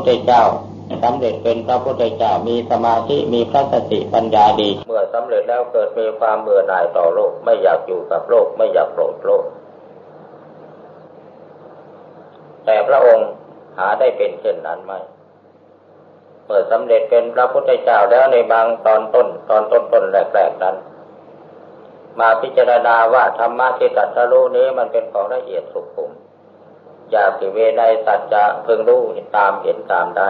พุทธเจ้าสำเร็จเป็นพระพุทธเจ้ามีสมาธิมีพระสติปัญญาดี เมื่อสำเร็จแล้วเกิดมีความเบื่อหน่ายต่อโลก ไม่อยากอยู่กับโลก ไม่อยากโปรดโลก แต่พระองค์หาได้เป็นเช่นนั้นไหมเมื่อสำเร็จเป็นพระพุทธเจ้าแล้วในบางตอนต้น ตอนต้นต้นแรกๆนั้น มาพิจารณาว่าธรรมะที่ตัดสรู้นี้มันเป็นของละเอียดสุขุม อยากสิเวใดสัจจะเพิ่งรู้ตามเห็นตามได้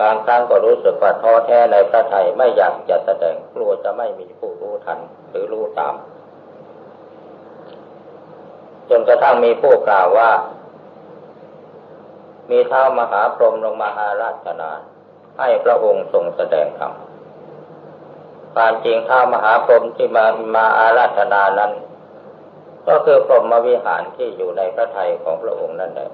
บางครั้งก็รู้สึกว่าท้อแท้ในพระไทยไม่อยากจะแสดงกลัวจะไม่มีผู้รู้ทันหรือรู้ตาม จนกระทั่งมีผู้กล่าวว่า มีเท้ามหาพรหมลงมาอาราธนาให้พระองค์ทรงแสดงธรรมความจริงเท้ามหาพรหมที่มามาอาราธนานั้น ก็คือพรหมวิหารที่อยู่ในพระทัยของพระองค์นั่นแหละ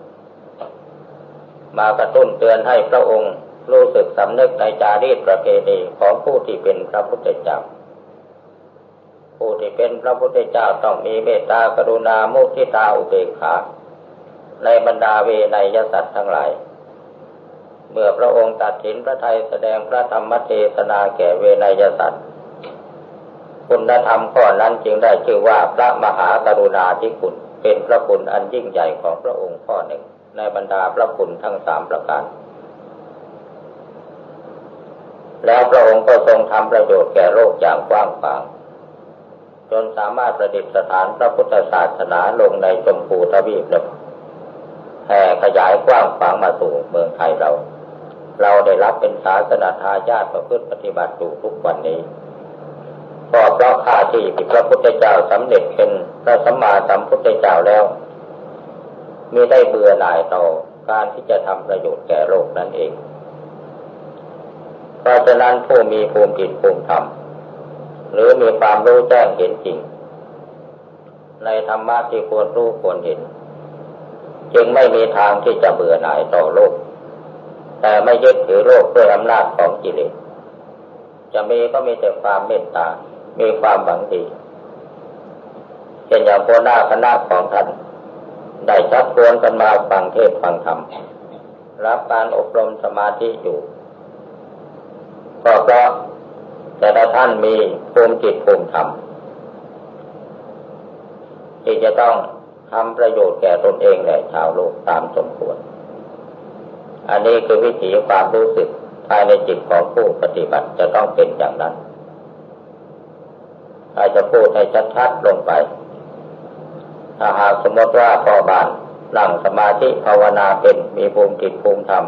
มากระตุ้นเตือนให้พระองค์รู้สึกสำนึกในจารีตประเพณีของผู้ที่เป็นพระพุทธเจ้า ผู้ที่เป็นพระพุทธเจ้าต้องมีเมตตากรุณามุทิตาอุเบกขา ในบรรดาเวนยสัตว์ทั้งหลาย เมื่อพระองค์ตัดสินพระไทยแสดงพระธรรมเทศนาแก่เวนยสัตว์ คุณธรรมข้อนั้นจึงได้ชื่อว่าพระมหากรุณาธิคุณ เป็นพระคุณอันยิ่งใหญ่ของพระองค์ข้อหนึ่ง ในบรรดาพระคุณทั้งสามประการ แล้วพระองค์ก็ทรงทำประโยชน์แก่โลกอย่างกว้างขวาง จนสามารถประดิษฐานพระพุทธศาสนาลงในชมพูทวีปเลยแผ่ขยายกว้างขวางมาสู่เมืองไทยเรา เราได้รับเป็นศาสนาทายาทประพฤติปฏิบัติอยู่ทุกวันนี้ ก็เพราะข้าที่พระพุทธเจ้าสำเร็จเป็นพระสัมมาสัมพุทธเจ้าแล้วมีได้เบื่อหน่ายต่อการที่จะทำประโยชน์แก่โลกนั่นเอง เพราะฉะนั้นผู้มีภูมิจิตภูมิธรรมหรือมีความรู้แจ้งเห็นจริง ในธรรมะที่ควรรู้ควรเห็น จึงไม่มีทางที่จะเบื่อหน่ายต่อโลก แต่ไม่ยึดถือโลกด้วยอำนาจของกิเลสจะมีก็มีแต่ความเมตตา มีความหวังดีเช่นอย่างโพนาคณะของท่านได้ชักชวนกันมาฟังเทศฟังธรรมรับการอบรมสมาธิอยู่ก็เพราะแต่ละท่านมีภูมิจิตภูมิธรรมที่จะต้องทำประโยชน์แก่ตนเองและชาวโลกตามสมควร อันนี้คือวิถีความรู้สึกภายในจิตของผู้ปฏิบัติจะต้องเป็นอย่างนั้น อาจจะพูดให้ชัดๆลงไปถ้าหากสมมติว่าพ่อบานนั่งสมาธิภาวนาเป็นมีภูมิจิตภูมิธรรม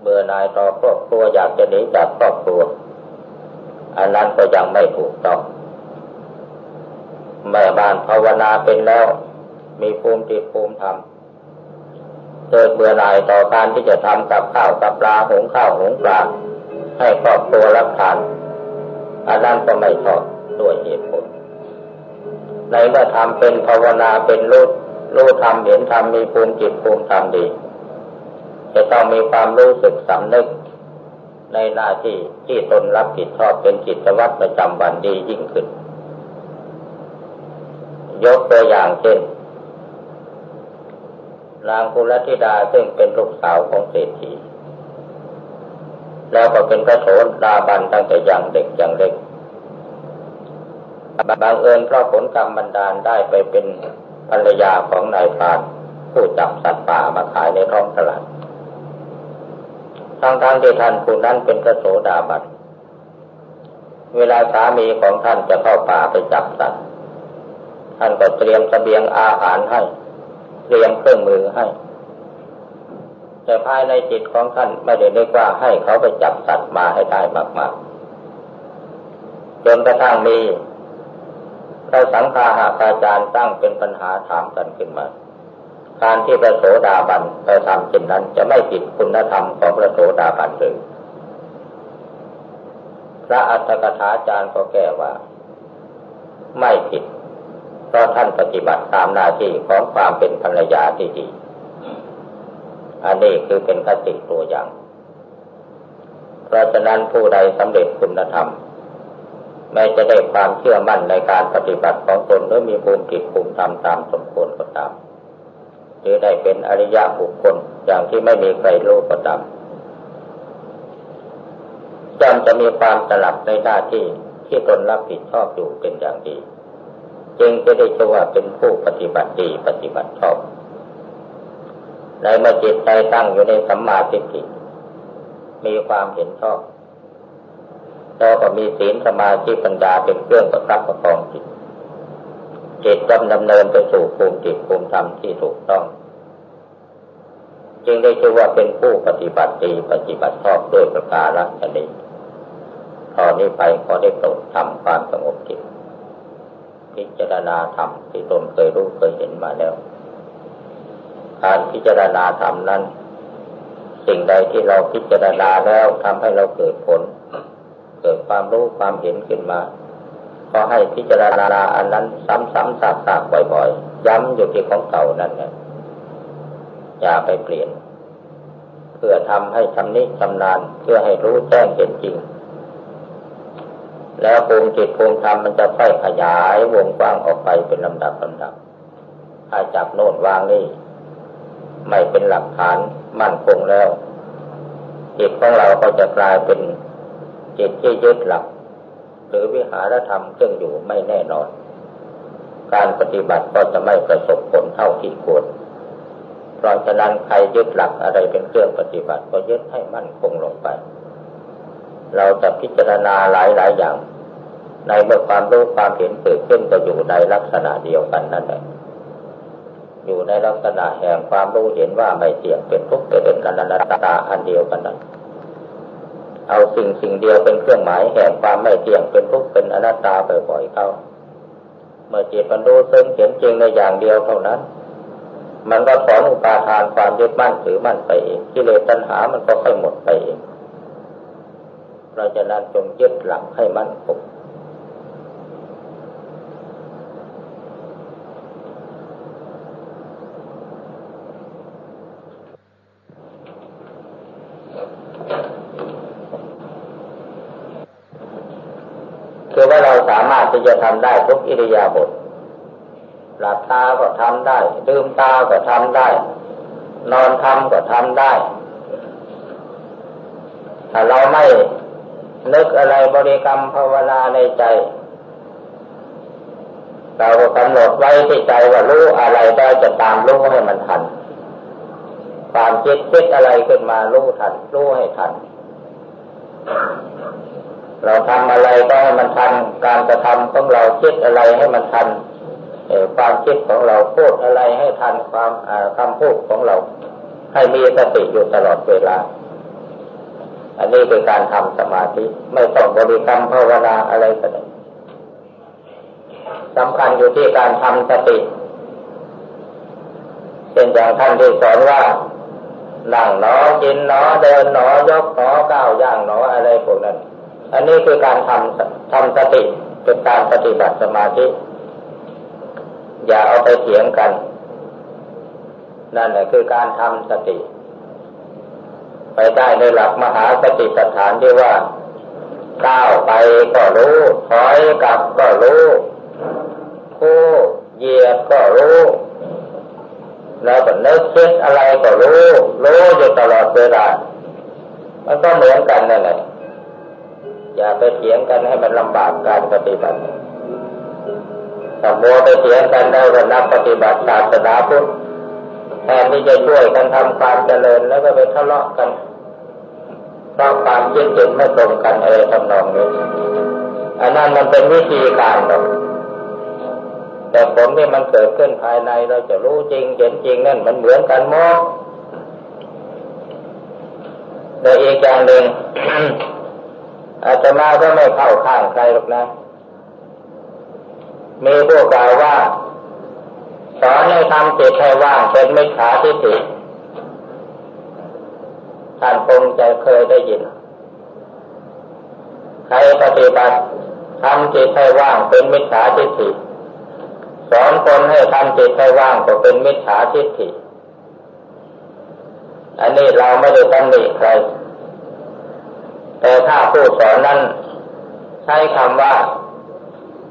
เบื่อนายต่อครอบครัวอยากจะหนีจากครอบครัว อันนั้นก็ยังไม่ถูกต้องแม่บ้านภาวนาเป็นแล้ว มีภูมิจิตภูมิธรรมเกิดเบื่อหน่ายต่อการที่จะทำกับข้าวกับปลาหุงข้าวหุงปลาให้ครอบครัวรับทานอันนั้นก็ไม่ชอบ ด้วยเหตุผล ในเมื่อทำเป็นภาวนาเป็นรู้รู้ทำเห็นทำมีภูมิจิตภูมิธรรมดี จะต้องมีความรู้สึกสำนึก ในหน้าที่ที่ตนรับผิดชอบเป็นกิจวัตรประจำวันดียิ่งขึ้น ยกตัวอย่างเช่นนางกุลธิดาซึ่งเป็นลูกสาวของเศรษฐีแล้วก็เป็นพระโสดาบันตั้งแต่ยังเด็กยังเล็ก บางเอิญเพราะผลกรรมบันดาลได้ไปเป็นภรรยาของนายพรานผู้จับสัตว์ป่ามาขายในท้องตลาดทั้งทางที่ท่านผู้นั้นเป็นพระโสดาบันเวลาสามีของท่านจะเข้าป่าไปจับสัตว์ ท่านก็เตรียมสเสบียงอาหารให้ เตรียมเครื่องมือให้ แต่ภายในจิตของท่านไม่ได้เรียกว่าให้เขาไปจับสัตว์มาให้ได้มาก ๆ จนกระทั่งมี พระสังฆาหาอาจารย์ตั้งเป็นปัญหาถามกันขึ้นมา การที่พระโสดาบันไปทำเช่นนั้นจะไม่ผิดคุณธรรมของพระโสดาบันหรือพระอัตถกถาจารย์ก็แก้ว่า ไม่ผิด เพราะท่านปฏิบัติตามหน้าที่ของความเป็นภรรยาที่ดี อันนี้คือเป็นคติตัวอย่าง เพราะฉะนั้นผู้ใดสำเร็จคุณธรรม ไม่จะได้ความเชื่อมั่นในการปฏิบัติของตนหรือมีภูมิจิตภูมิธรรมตามสมควรก็ตามหรือได้เป็นอริยะบุคคลอย่างที่ไม่มีใครรู้ก็ตามย่อมจะมีความสลับในหน้าที่ที่ตนรับผิดชอบอยู่เป็นอย่างดี จึงจะได้ชื่อว่าเป็นผู้ปฏิบัติดีปฏิบัติชอบในเมื่อจิตใจตั้งอยู่ในสัมมาทิฏฐิมีความเห็นชอบ แล้วก็มีศีลสมาธิปัญญาเป็นเครื่องประคับประคองจิตจิตจำดำเนินไปสู่ภูมิจิตภูมิธรรมที่ถูกต้อง จึงได้ชื่อว่าเป็นผู้ปฏิบัติดีปฏิบัติชอบด้วยประการฉนี้ตอนนี้ไปขอได้โปรดทำความสงบจิตพิจารณาธรรมที่ตนเคยรู้เคยเห็นมาแล้ว การพิจารณาธรรมนั้น สิ่งใดที่เราพิจารณาแล้วทำให้เราเกิดผล เกิดความรู้ความเห็นขึ้นมาก็ให้พิจารณาอันนั้น ซ้ำๆซากๆบ่อยๆ ย้ำอยู่ที่ของเก่านั่นนะอย่าไปเปลี่ยน เพื่อทำให้ชำนิชำนาญเพื่อให้รู้แจ้งเห็นจริง แล้วภูมิจิตภูมิธรรมมันจะค่อยขยายวงกว้างออกไปเป็นลำดับลำดับถ้าจับโน่นวางนี่ไม่เป็นหลักฐานมั่นคงแล้วจิตของเราก็จะกลายเป็น จิตที่ยึดหลักหรือวิหารธรรมเครื่องอยู่ไม่แน่นอน การปฏิบัติก็จะไม่ประสบผลเท่าที่ควร เพราะฉะนั้นใครยึดหลักอะไรเป็นเครื่องปฏิบัติก็ยึดให้มั่นคงลงไป เราจะพิจารณาหลายหลายอย่าง ในเมื่อความรู้ความเห็นเกิดขึ้นก็อยู่ในลักษณะเดียวกันนั่นแหละอยู่ในลักษณะแห่งความรู้เห็นว่าไม่เที่ยงเป็นทุกข์เป็นอนัตตาอันเดียวกันนั้น เอาสิ่งสิ่งเดียวเป็นเครื่องหมายแห่งความไม่เที่ยงเป็นทุกข์เป็นอนัตตาบ่อยๆเข้าเมื่อจิตมันรู้ซึ่งเห็นจริงในอย่างเดียวเท่านั้น มันก็ถอนอุปาทานความยึดมั่นถือมั่นไปเองกิเลสตัณหามันก็ค่อยหมดไปเองเพราะฉะนั้นจงยึดหลักให้มั่นคง ว่าเราสามารถที่จะทำได้ทุกอิริยาบถหลับตาก็ทำได้ลืมตาก็ทำได้ นอนทำก็ทำได้ ถ้าเราไม่นึกอะไรบริกรรมภาวนาในใจ เราก็กำหนดไว้ที่ใจว่ารู้อะไรได้จะตามรู้ให้มันทัน ความคิดคิดอะไรขึ้นมารู้ทัน รู้ให้ทัน เราทำอะไรก็ให้มันทัน การกระทำของเราคิดอะไรให้มันทันความคิดของเราพูดอะไรให้ทันความคำพูดของเรา ให้มีสติอยู่ตลอดเวลา อันนี้คือการทำสมาธิ ไม่ต้องบริกรรมภาวนาอะไรก็ได้สำคัญอยู่ที่การทำสติเป็นอย่างท่านที่สอนว่านั่งหนอกินหนอเดินหนอยกหนอก้าวย่างหนออะไรพวกนั้น อันนี้คือการทำทำสติเป็นการปฏิบัติสมาธิ อย่าเอาไปเถียงกัน นั่นแหละคือการทำสติ ไปได้ในหลักมหาสติสถานที่ว่าก้าวไปก็รู้ถอยกลับก็รู้คู่เหยียดก็รู้แล้วก็นึกคิดอะไรก็รู้ รู้อยู่ตลอดเวลา มันก็เหมือนกันนั่นแหละ อย่าไปเถียงกันให้มันลำบากการปฏิบัติถ้ามัวไปเถียงกันได้ก็นักปฏิบัติศาสนาพุทธแทนที่จะช่วยกันทำความเจริญแล้วก็ไปทะเลาะกันเพราะความคิดเห็นไม่ตรงกันอะไรทำนองนี้อันนั้นมันเป็นวิธีการหรอกแต่ผลที่มันเกิดขึ้นภายในเราจะรู้จริงเห็นจริงนั่นมันเหมือนกันหมดแต่อีกอย่างหนึ่ง อาตมาก็ไม่เข้าข้างใครหรอกนะ มีพวกกล่าวว่า สอนให้ทำจิตให้ว่างเป็นมิจฉาทิฏฐิท่านคงจะเคยได้ยิน ใครปฏิบัติทำจิตให้ว่างเป็นมิจฉาทิฏฐิสอนคนให้ทำจิตให้ว่างก็เป็นมิจฉาทิฏฐิอันนี้เราไม่ได้ตำหนิใคร แต่ถ้าผู้สอนนั้น ใช้คำว่า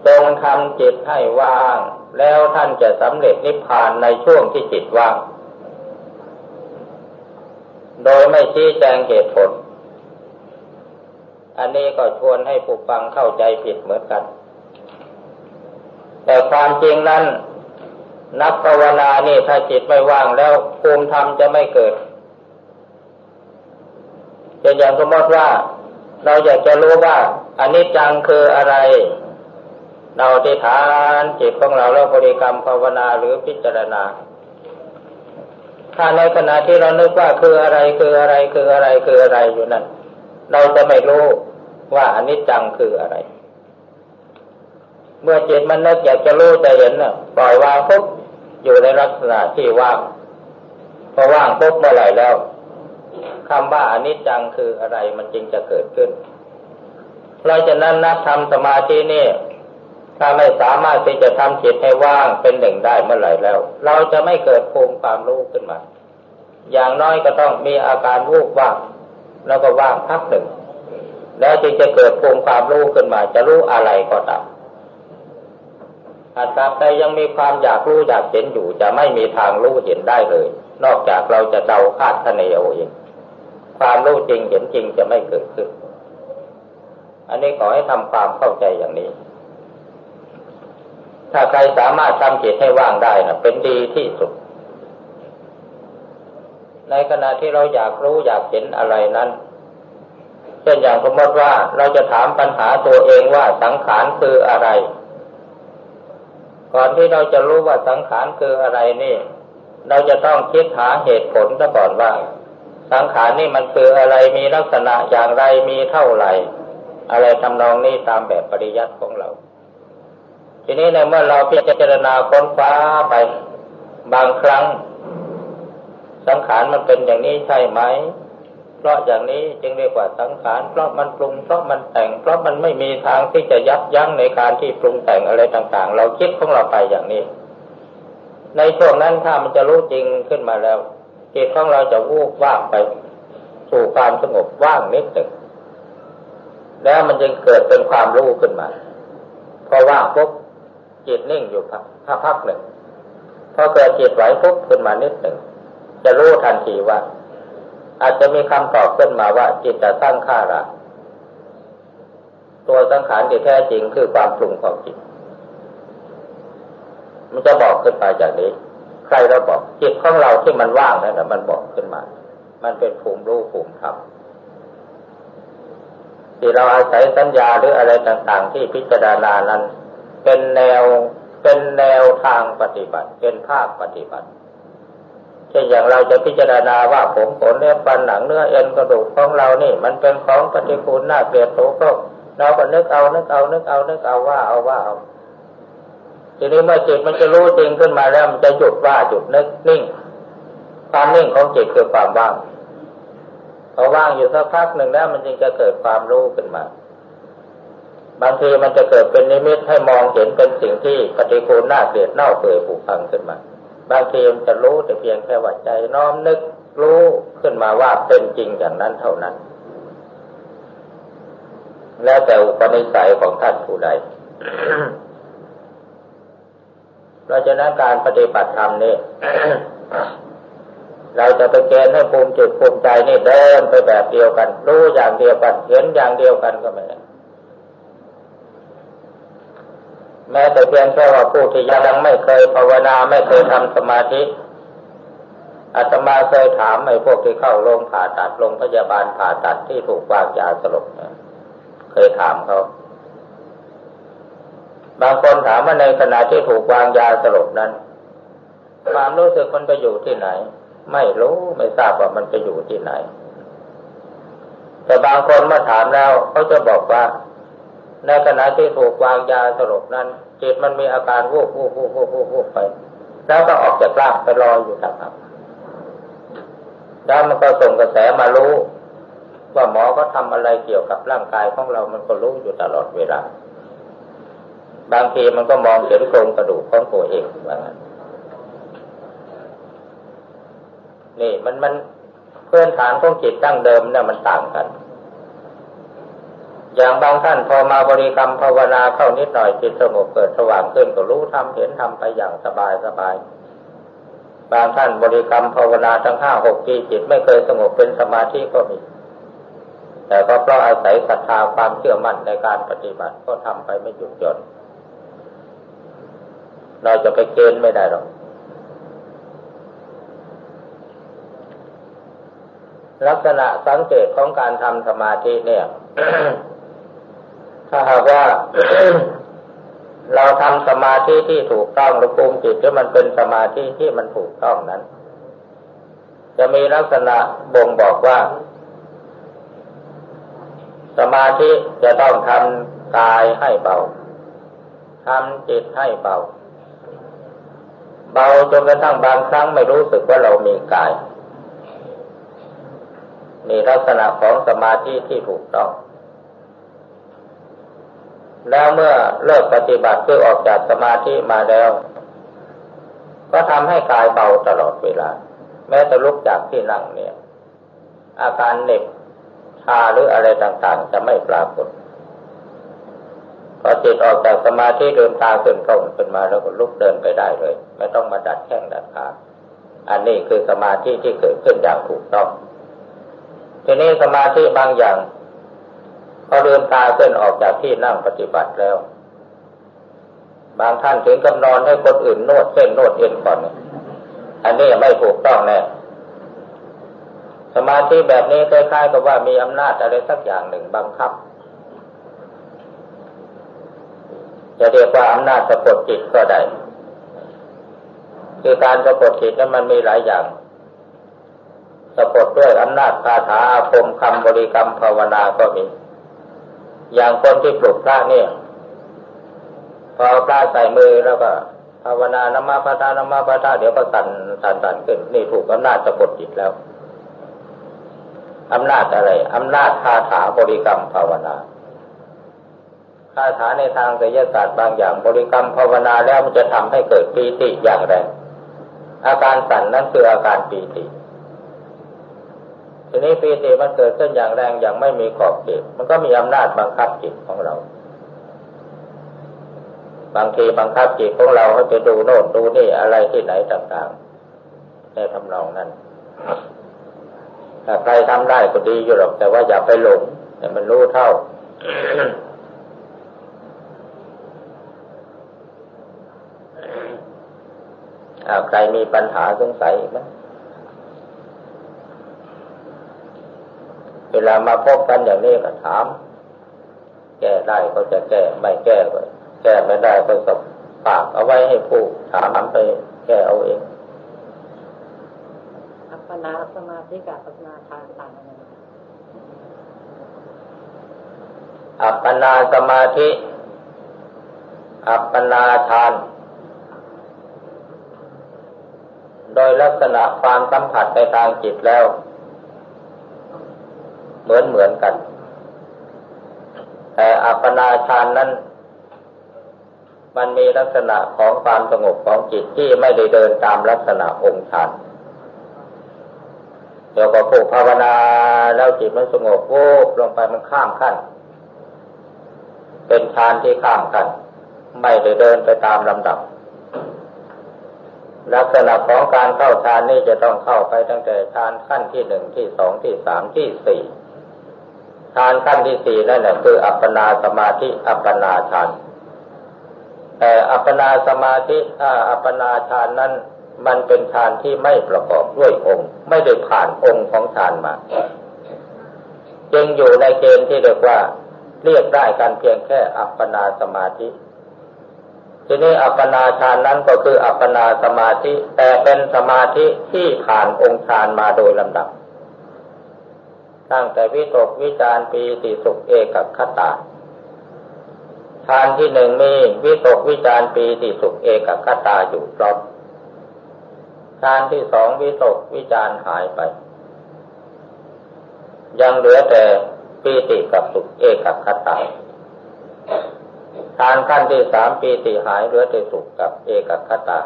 จงทำจิตให้ว่าง แล้วท่านจะสำเร็จนิพพานในช่วงที่จิตว่าง โดยไม่ชี้แจงเหตุผล อันนี้ก็ชวนให้ผู้ฟังเข้าใจผิดเหมือนกัน แต่ความจริงนั้น นักภาวนานี่ถ้าจิตไม่ว่างแล้วภูมิธรรมจะไม่เกิดจะอย่างสมมติว่า เราอยากจะรู้ว่าอันนี้จังคืออะไร เราที่ฐานจิตของเราแล้วบริกรรมภาวนาหรือพิจารณา ถ้าในขณะที่เรานึกว่าคืออะไรคืออะไรคืออะไรคืออะไรอยู่นั่นเราจะไม่รู้ว่าอันนี้จังคืออะไร เมื่อจิตมันนึกอยากจะรู้จะเห็นน่ะปล่อยวางปุ๊บอยู่ในลักษณะที่ว่างพอว่างปุ๊บเมื่อไหร่แล้ว คำว่าอนิจจังคืออะไรมันจึงจะเกิดขึ้น เพราะฉะนั้นนักทำสมาธินี่ถ้าไม่สามารถที่จะทำจิตให้ว่างเป็นหนึ่งได้เมื่อไหร่แล้ว เราจะไม่เกิดภูมิความรู้ขึ้นมา อย่างน้อยก็ต้องมีอาการวูบว่าง แล้วก็ว่างพักหนึ่ง แล้วจึงจะเกิดภูมิความรู้ขึ้นมา จะรู้อะไรก็ตามอาตราใดยังมีความอยากรู้อยากเห็นอยู่ จะไม่มีทางรู้เห็นได้เลย นอกจากเราจะเดาคาดคะเนเอาเอง ความรู้จริงเห็นจริงจะไม่เกิดขึ้น อันนี้ขอให้ทำความเข้าใจอย่างนี้ ถ้าใครสามารถทำจิตให้ว่างได้นะเป็นดีที่สุด ในขณะที่เราอยากรู้อยากเห็นอะไรนั้นเช่นอย่างสมมติว่าเราจะถามปัญหาตัวเองว่าสังขารคืออะไร ก่อนที่เราจะรู้ว่าสังขารคืออะไรนี่ เราจะต้องคิดหาเหตุผลซะก่อนว่า สังขารนี่มันคืออะไรมีลักษณะอย่างไรมีเท่าไหร่ อะไรทำนองนี้ตามแบบปริยัติของเรา ทีนี้ในเมื่อเราพิจารณาค้นคว้าไป บางครั้ง สังขารมันเป็นอย่างนี้ใช่ไหม เพราะอย่างนี้จึงเรียกว่าสังขารเพราะมันปรุงเพราะมันแต่ง เพราะมันไม่มีทางที่จะยับยั้งในการที่ปรุงแต่งอะไรต่างๆ เราคิดของเราไปอย่างนี้ ในช่วงนั้นถ้ามันจะรู้จริงขึ้นมาแล้ว จิตของเราจะวูบว่างไป สู่ความสงบว่างนิดหนึ่งแล้วมันจึงเกิดเป็นความรู้ขึ้นมาพอว่างปุ๊บจิตนิ่งอยู่พักพักหนึ่งพอเกิดจิตไหวปุ๊บขึ้นมานิดหนึ่งจะรู้ทันทีว่า อาจจะมีคำตอบขึ้นมาว่า จิตจะสร้งค่าระตัวสังขารที่แท้จริงคือความปรุงของจิต มันจะบอกขึ้นไปจากนี้ ใครเราบอกจิตของเราที่มันว่างนั่นแหละมันบอกขึ้นมา มันเป็นภูมิรู้ภูมิธรรมที่เราอาศัยสัญญาหรืออะไรต่างๆ ที่พิจารณานั้น เป็นแนวเป็นแนวทางปฏิบัติ เป็นภาคปฏิบัติเช่นอย่างเราจะพิจารณาว่าผมขนเนื้อฟันหนังเนื้อเอ็นกระดูกของเรานี่ มันเป็นของปฏิกูลน่าเกลียดโสโครกเราก็นึกเอานึกเอานึกเอานึกเอาว่าเอาว่าเอา ทีนี้เมื่อจิตมันจะรู้จริงขึ้นมาแล้วมันจะหยุดว่าหยุดนึกนิ่ง ความนิ่งของจิตคือความว่างพอว่างอยู่สักพักหนึ่งแล้ว มันจึงจะเกิดความรู้ขึ้นมา บางทีมันจะเกิดเป็นนิมิตให้มองเห็นเป็นสิ่งที่ปฏิกูลน่าเกลียดเน่าเปื่อยผุพังขึ้นมา บางทีมันจะรู้แต่เพียงแค่ว่าใจน้อมนึกรู้ขึ้นมาว่าเป็นจริงอย่างนั้นเท่านั้น แล้วแต่อุปนิสัยของท่านผู้ใด เพราะฉะนั้นการปฏิบัติธรรมนี่เราจะไปเกณฑ์ให้ภูมิจิตภูมิใจนี่เดินไปแบบเดียวกัน รู้อย่างเดียวกันเห็นอย่างเดียวกันก็ไม่ได้แม้แต่เพียงแค่ว่าผู้ที่ยังไม่เคยภาวนาไม่เคยทำสมาธิอาตมาเคยถามไอ้พวกที่เข้าโรงผ่าตัดโรงพยาบาลผ่าตัดที่ถูกวางยาสลบเคยถามเขา บางคนถามว่าในขณะที่ถูกวางยาสลบนั้น ความรู้สึกมันไปอยู่ที่ไหน ไม่รู้ไม่ทราบว่ามันไปอยู่ที่ไหน แต่บางคนมาถามแล้วเขาจะบอกว่า ในขณะที่ถูกวางยาสลบนั้นจิตมันมีอาการวูบวูบวูบวูบวูบวูบไป แล้วก็ออกจากร่างไปลอยอยู่ต่างหากแล้วมันก็ส่งกระแสมารู้ ว่าหมอก็ทำอะไรเกี่ยวกับร่างกายของเรามันก็รู้อยู่ตลอดเวลา บางทีมันก็มองเห็นโครงกระดูกของตัวเองว่างั้นนี่มันมันพื้นฐานของจิตตั้งเดิมเนี่ยมันต่างกัน อย่างบางท่านพอมาบริกรรมภาวนาเข้านิดหน่อยจิตสงบเกิดสว่างขึ้นก็รู้ทำเห็นทำไปอย่างสบายสบาย บางท่านบริกรรมภาวนาทั้งห้าหกปีจิตไม่เคยสงบเป็นสมาธิก็มี แต่ก็เพราะอาศัยศรัทธาความเชื่อมั่นในการปฏิบัติก็ทำไปไม่หยุดหย่อน เราจะไปเกณฑ์ไม่ได้หรอก ลักษณะสังเกตของการทำสมาธิเนี่ย ถ้าหากว่าเราทำสมาธิที่ถูกต้องหรือภูมิจิตที่มันเป็นสมาธิที่มันถูกต้องนั้น จะมีลักษณะบ่งบอกว่า สมาธิจะต้องทำกายให้เบาทำจิตให้เบา เบาจนกระทั่งบางครั้งไม่รู้สึกว่าเรามีกาย มีลักษณะของสมาธิที่ถูกต้อง แล้วเมื่อเลิกปฏิบัติคือออกจากสมาธิมาแล้ว ก็ทำให้กายเบาตลอดเวลา แม้จะลุกจากที่นั่งเนี่ย อาการเหน็บชาหรืออะไรต่างๆ จะไม่ปรากฏ พอจิตออกจากสมาธิเดินตาขึ้นตรงขึ้นมาแล้วก็ลุกเดินไปได้เลย ไม่ต้องมาดัดแข้งดัดขาอันนี้คือสมาธิที่เกิดขึ้นอย่างถูกต้อง ทีนี้สมาธิบางอย่าง พอเดินตาขึ้นออกจากที่นั่งปฏิบัติแล้ว บางท่านถึงกับนอนให้คนอื่นนวดเส้นนวดเอ็นก่อนอันนี้ไม่ถูกต้องแน่สมาธิแบบนี้คล้ายๆกับว่ามีอำนาจอะไรสักอย่างหนึ่งบังคับ จะเรียกว่าอำนาจสะกดจิตก็ได้ คือการสะกดจิตนั้นมันมีหลายอย่าง สะกดด้วยอำนาจคาถาอาคมคำบริกรรมภาวนาก็มี อย่างคนที่ปลุกพระเนี่ย พอพระใส่มือแล้วก็ภาวนานมาพระทานมาพระทาเดี๋ยวก็สั่นสั่นสั่นขึ้น นี่ถูกอำนาจสะกดจิตแล้วอำนาจอะไรอำนาจคาถาบริกรรมภาวนา คาถาในทางศิลศาสตร์บางอย่างบริกรรมภาวนาแล้วมันจะทำให้เกิดปีติอย่างแรงอาการสั่นนั้นคืออาการปีติ ทีนี้ปีติมันเกิดขึ้นอย่างแรงอย่างไม่มีขอบเขตมันก็มีอำนาจบังคับจิตของเรา บางทีบังคับจิตของเราให้ไปดูโน่นดูนี่อะไรที่ไหนต่างๆ ในทำนองนั้นถ้าใครทำได้ก็ดีอยู่หรอกแต่ว่าอย่าไปหลงแต่มันรู้เท่า ใครมีปัญหาสงสัยไหมเวลามาพบกันอย่างนี้ก็ถาม แก้ได้ก็จะแก้ไม่แก้ก็แก้ไม่ได้ก็สปากเอาไว้ให้ผู้ถามไปแก้เอาเองอัปปนาสมาธิกับอัปปนาทานต่างกันอัปปนาสมาธิ อัปปนาทาน โดยลักษณะความสัมผัสในทางจิตแล้ว เหมือนเหมือนกัน แต่อัปปนาฌานนั้น มันมีลักษณะของความสงบของจิตที่ไม่ได้เดินตามลักษณะองค์ฌานเดี๋ยวก็ผูกภาวนาแล้วจิตมันสงบโว้ลงไปมันข้ามขั้น เป็นฌานที่ข้ามขั้นไม่ได้เดินไปตามลำดับ ลักษณะของการเข้าฌานนี่จะต้องเข้าไปตั้งแต่ฌานขั้นที่หนึ่งที่สองที่สามที่สี่ฌานขั้นที่สี่นั่นแหละคือ อัปปนาสมาธิอัปปนาฌานแต่อัปปนาสมาธิอัปปนาฌานนั้นมันเป็นฌานที่ไม่ประกอบด้วยองค์ ไม่ได้ผ่านองค์ของฌานมา จึงอยู่ในเกณฑ์ที่เรียกว่า เรียกได้กันเพียงแค่อัปปนาสมาธิ ทีนี้อัปปนาฌานนั้นก็คืออัปปนาสมาธิ แต่เป็นสมาธิที่ผ่านองค์ฌานมาโดยลำดับ ตั้งแต่วิตกวิจารปีติสุขเอกับคตาฌานที่หนึ่งมีวิตกวิจารปีติสุขเอกับคตาอยู่ครบฌานที่สองวิตกวิจารหายไป ยังเหลือแต่ปีติกับสุขเอกับคตา ฌานขั้นที่สามปีติหายเหลือแต่สุขกับเอกคตา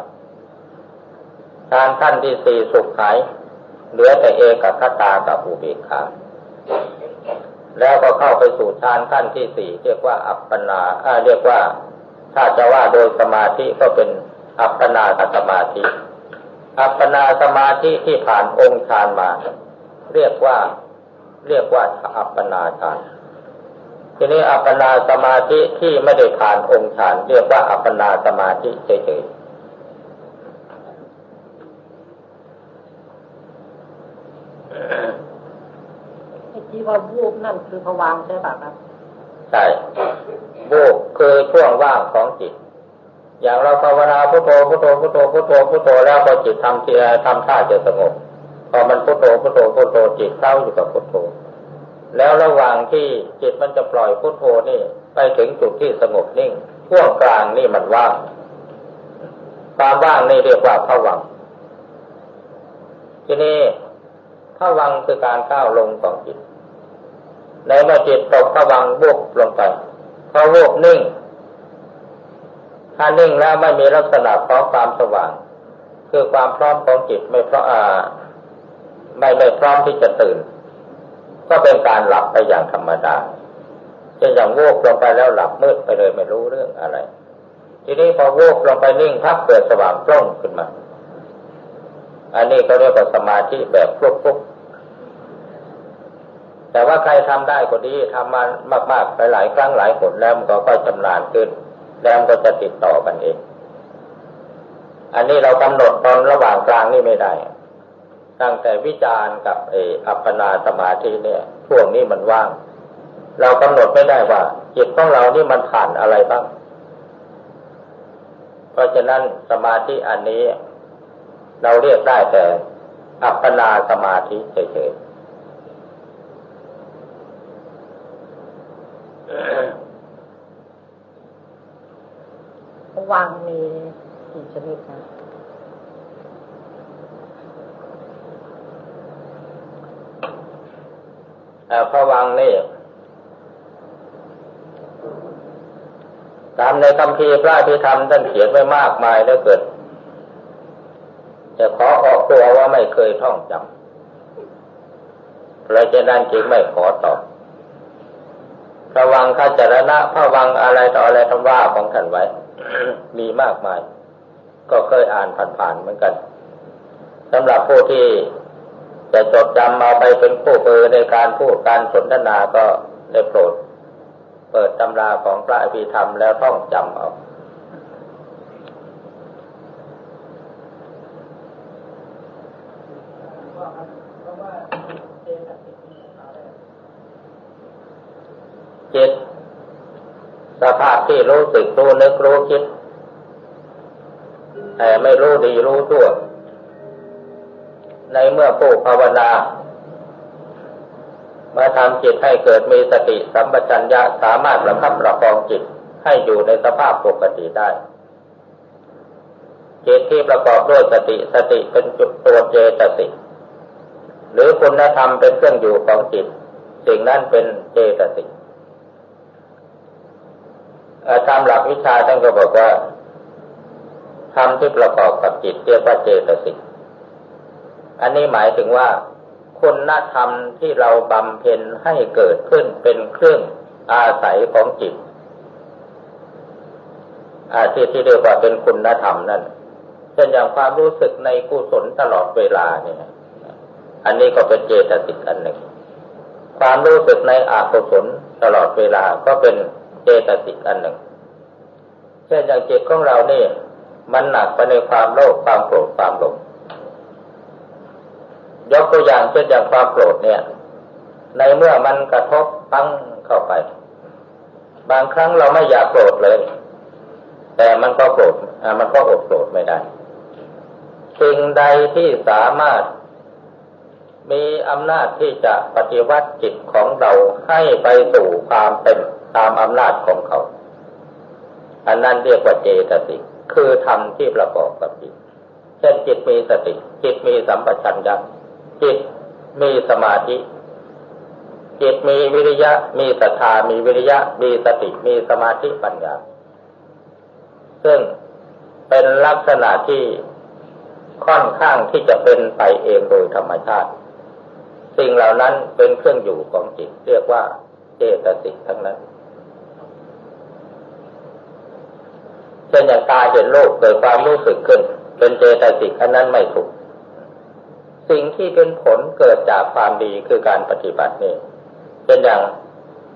ฌานขั้นที่สี่สุขหายเหลือแต่เอกคตากับอุเบกขาแล้วก็เข้าไปสู่ฌานขั้นที่สี่เรียกว่าอัปปนาเรียกว่าถ้าจะว่าโดยสมาธิก็เป็นอัปปนาสมาธิ อัปปนาสมาธิที่ผ่านองค์ฌานมา เรียกว่า เรียกว่าอัปปนาฌาน ทีนี้อัปปนาสมาธิที่ไม่ได้ผ่านองค์ฌานเรียกว่าอัปปนาสมาธิเฉยๆที่ว่าวูบนั่นคือผวังใช่ป่ะครับ ใช่วูบคือช่วงว่างของจิต อย่างเราภาวนาพุทโธพุทโธพุทโธพุทโธพุทโธแล้วพอจิตทำทีทำท่าจะสงบ พอมันพุทโธพุทโธพุทโธจิตเข้าอยู่กับพุทโธ แล้วระหว่างที่จิตมันจะปล่อยพุทโธนี่ ไปถึงจุดที่สงบนิ่งช่วงกลางนี่มันว่างความว่างนี่เรียกว่าผวังทีนี้ผวังคือการก้าวลงของจิตในเมื่อจิตตกผวังบุบลงไปพอวุบนิ่ง ถ้านิ่งแล้วไม่มีลักษณะของความสว่าง คือความพร้อมของจิตไม่เพราะอ่าไม่ไม่พร้อมที่จะตื่น ก็เป็นการหลับไปอย่างธรรมดาเช่นอย่างวูบลงไปแล้วหลับมืดไปเลยไม่รู้เรื่องอะไร ทีนี้พอวูบลงไปนิ่งพักเกิดสว่างโปร่งขึ้นมา อันนี้เขาเรียกว่าสมาธิแบบฟลุกๆแต่ว่าใครทำได้ก็ดีทำมามากๆไปหลายครั้งหลายคนแล้วมันก็ค่อยชำนาญขึ้น แล้วก็จะติดต่อกันเอง อันนี้เรากำหนดตอนระหว่างกลางนี่ไม่ได้ ตั้งแต่วิจารณ์กับเออัปปนาสมาธิเนี่ยช่วงนี้มันว่าง เรากำหนดไม่ได้ว่าจิตของเรานี่มันผ่านอะไรบ้าง เพราะฉะนั้นสมาธิอันนี้ เราเรียกได้แต่อัปปนาสมาธิเฉยๆวังมีกี่ชนิดนะ พระวังนี่ตามในคำพีพระพิธรรมท่านเขียนไว้มากมายแล้วเกิด จะขอออกตัวว่าไม่เคยท่องจำเพราะฉะนั้นจึงไม่ขอตอบพระวังข้าจรณะพระวังอะไรต่ออะไรทำว่าของท่านไว้ มีมากมาย ก็เคยอ่านผ่านๆเหมือนกันสำหรับผู้ที่ จะจดจำเอาไปเป็นผู้เบอในการพูดการสนทนาก็ได้โปรด เปิดตำราของพระอภิธรรมแล้วต้องจำเอาจิตสภาพที่รู้สึกรู้นึกรู้คิดแต่ไม่รู้ดีรู้ชั่ว ในเมื่อผู้ภาวนามาทำจิตให้เกิดมีสติสัมปชัญญะสามารถประคับประคองจิตให้อยู่ในสภาพปกติได้ จิตที่ประกอบด้วยสติสติเป็นจุดตัวเจตสิกหรือคุณธรรมเป็นเครื่องอยู่ของจิต สิ่งนั้นเป็นเจตสิกตามหลักวิชาท่านก็บอกว่าธรรมที่ประกอบกับจิตเรียกว่าเจตสิก อันนี้หมายถึงว่าคุณธรรมที่เราบำเพ็ญให้เกิดขึ้นเป็นเครื่องอาศัยของจิตอาที่ที่เรียกว่าเป็นคุณธรรมนั่นเช่นอย่างความรู้สึกในกุศลตลอดเวลาเนี่ย อันนี้ก็เป็นเจตสิกอันหนึ่ง ความรู้สึกในอกุศลตลอดเวลาก็เป็นเจตสิกอันหนึ่ง เช่นอย่างจิตของเราเนี่ยมันหนักไปในความโลภความโกรธความหลง ยกตัวอย่างเช่นอย่างความโกรธเนี่ย ในเมื่อมันกระทบตั้งเข้าไป บางครั้งเราไม่อยากโกรธเลย แต่มันก็โกรธมันก็อดโกรธไม่ได้ สิ่งใดที่สามารถมีอำนาจที่จะปฏิวัติจิตของเราให้ไปสู่ความเป็นตามอำนาจของเขา อันนั้นเรียกว่าเจตสิก คือธรรมที่ประกอบกับจิต เช่นจิตมีสติ จิตมีสัมปชัญญะ จิตมีสมาธิ จิตมีวิริยะ มีศรัทธา มีวิริยะ มีสติ มีสมาธิปัญญา ซึ่งเป็นลักษณะที่ค่อนข้างที่จะเป็นไปเองโดยธรรมชาติ สิ่งเหล่านั้นเป็นเครื่องอยู่ของจิต เรียกว่าเจตสิกทั้งนั้นเช่นอย่างตาเห็นโลกเกิดความรู้สึกขึ้น เป็นเจตสิกอันนั้นไม่ถูก สิ่งที่เป็นผลเกิดจากความดีคือการปฏิบัตินี่เป็นอย่าง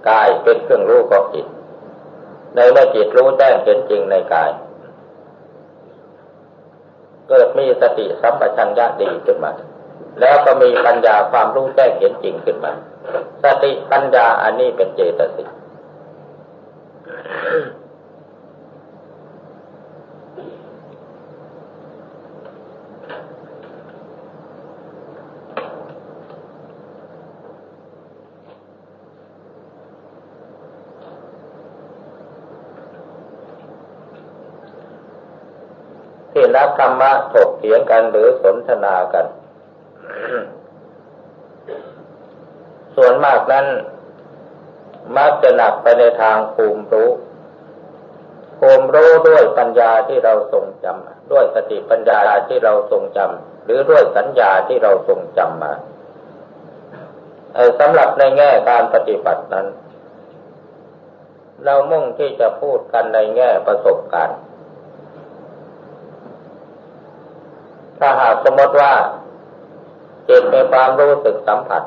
กายเป็นเครื่องรู้ของจิต ในเมื่อจิตรู้แจ้งเห็นจริงในกาย เกิดมีสติสัมปชัญญะดีขึ้นมา แล้วก็มีปัญญาความรู้แจ้งเห็นจริงขึ้นมา สติปัญญาอันนี้เป็นเจตสิก ธรรมะถกเถียงกันหรือสนทนากัน ส่วนมากนั้น มักจะหนักไปในทางภูมิรู้ภูมิรู้ด้วยปัญญาที่เราทรงจำด้วยสติปัญญาที่เราทรงจำหรือด้วยสัญญาที่เราทรงจำมาสำหรับในแง่การปฏิบัตินั้น เรามุ่งที่จะพูดกันในแง่ประสบการณ์ ถ้าหากสมมติว่าจิตมีความรู้สึกสัมผัส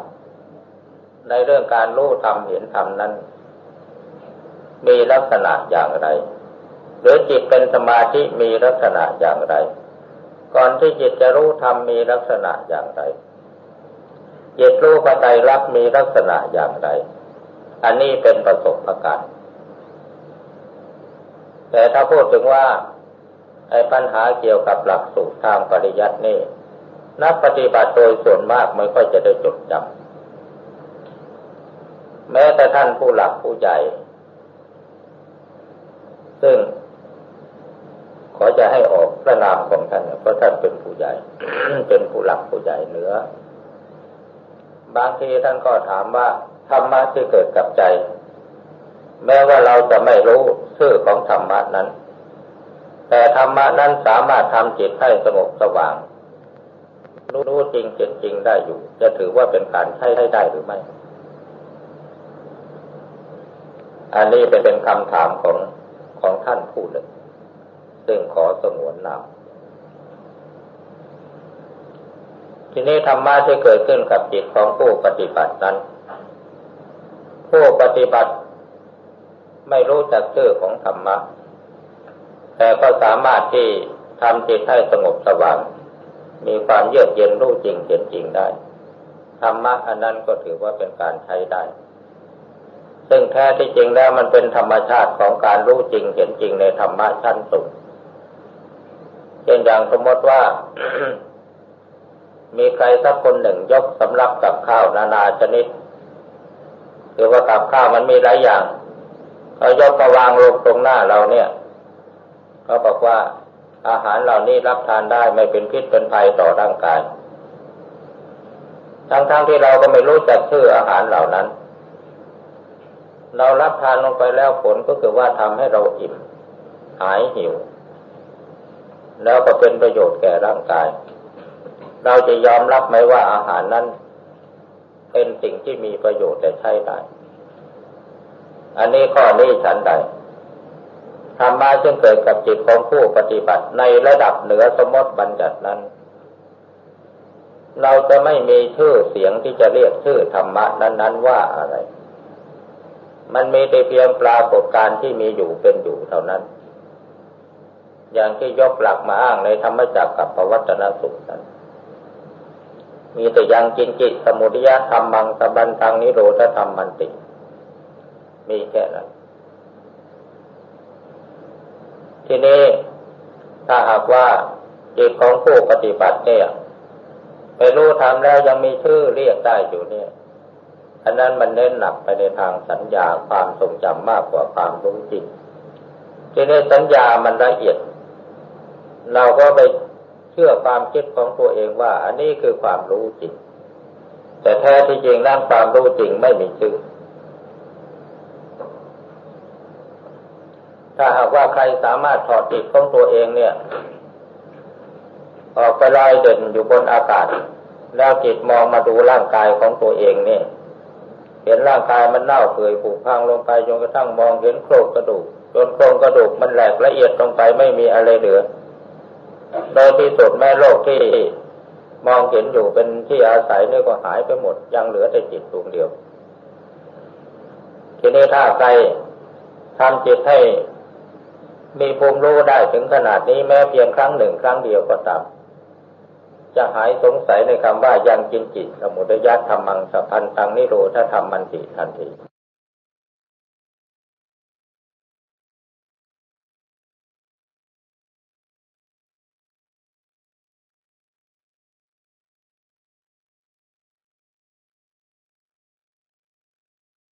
ในเรื่องการรู้ธรรมเห็นธรรมนั้น มีลักษณะอย่างไร หรือจิตเป็นสมาธิมีลักษณะอย่างไร ก่อนที่จิตจะรู้ธรรมมีลักษณะอย่างไรจิตรู้ปัจจัยรับมีลักษณะอย่างไร อันนี้เป็นประสบการณ์แต่ถ้าพูดถึงว่า ไอ้ปัญหาเกี่ยวกับหลักสูตรทางปริยัตินี่ นักปฏิบัติโดยส่วนมากไม่ค่อยจะได้จดจำแม้แต่ท่านผู้หลักผู้ใหญ่ ซึ่ง ขอจะให้ออกพระนามของท่านเพราะท่านเป็นผู้ใหญ่ เป็นผู้หลักผู้ใหญ่เหนือบางทีท่านก็ถามว่าธรรมะที่เกิดกับใจ แม้ว่าเราจะไม่รู้ชื่อของธรรมะนั้น แต่ธรรมะนั้นสามารถทำจิตให้สงบสว่าง รู้จริงเห็นจริงได้อยู่ จะถือว่าเป็นการใช้ให้ได้หรือไม่ อันนี้เป็นคำถามของของท่านผู้หนึ่งซึ่งขอสงวนนามทีนี้ธรรมะที่เกิดขึ้นกับจิตของผู้ปฏิบัตินั้น ผู้ปฏิบัติ ไม่รู้จักชื่อของธรรมะ แต่ก็สามารถที่ทำจิตให้สงบสว่าง มีความเยือกเย็นรู้จริงเห็นจริงได้ ธรรมะอันนั้นก็ถือว่าเป็นการใช้ได้ ซึ่งแท้ที่จริงแล้วมันเป็นธรรมชาติของการรู้จริงเห็นจริงในธรรมะชั้นสูงเช่นอย่างสมมติว่า มีใครสักคนหนึ่งยกสำรับกับข้าวนานาชนิดคือว่ากับข้าวมันมีหลายอย่างเขายกมาวางลงตรงหน้าเราเนี่ย เขาบอกว่า อาหารเหล่านี้รับทานได้ไม่เป็นพิษเป็นภัยต่อร่างกาย ทั้งๆทที่เราก็ไม่รู้จักชื่ออาหารเหล่านั้น เรารับทานลงไปแล้วผลก็คือว่าทำให้เราอิ่ม หายหิว แล้วก็เป็นประโยชน์แก่ร่างกาย เราจะยอมรับไหมว่าอาหารนั้น เป็นสิ่งที่มีประโยชน์แต่ใช้ได้ อันนี้ข้อนี้ฉันใด ธรรมะจึงเกิดกับจิตของผู้ปฏิบัติในระดับเหนือสมมติบัญญัตินั้น เราจะไม่มีชื่อเสียงที่จะเรียกชื่อธรรมะนั้น ๆ ว่าอะไร มันมีแต่เพียงปรากฏการที่มีอยู่เป็นอยู่เท่านั้น อย่างที่ยกหลักมาอ้างในธรรมจักรกับปวัตนสุขนั้นมีแต่ยังจินจิตสมุทยธรรมังสบันทังนิโรธธรรมมันติ มีแค่นั้น ทีนี้ถ้าหากว่าจิตของผู้ปฏิบัติเนี่ยไปรู้ทำแล้วยังมีชื่อเรียกได้อยู่เนี่ยอันนั้นมันเน้นหนักไปในทางสัญญาความทรงจำมากกว่าความรู้จริงทีนี้สัญญามันละเอียด เราก็ไปเชื่อความคิดของตัวเองว่า อันนี้คือความรู้จริง แต่แท้ที่จริงนั่งความรู้จริงไม่มีชื่อ ถ้าหากว่าใครสามารถถอดจิตของตัวเองเนี่ย ออกไปลอยเด่นอยู่บนอากาศ แล้วจิตมองมาดูร่างกายของตัวเองเนี่ยเห็นร่างกายมันเน่าเปื่อยผุพังลงไปจนกระทั่งมองเห็นโครงกระดูกจนโครงกระดูกมันแหลกละเอียดลงไปไม่มีอะไรเหลือ โดยที่สุดแม่โลกที่มองเห็นอยู่เป็นที่อาศัยนี่ก็หายไปหมด ยังเหลือแต่จิตดวงเดียว ทีนี้ถ้าใครทำจิตให้ มีภูมิรู้ได้ถึงขนาดนี้แม้เพียงครั้งหนึ่งครั้งเดียวก็ตาม จะหายสงสัยในคำว่ายังกินจิตสมุทยัตธรรมังสัพพันตังนิโรธธรรมมันติทันที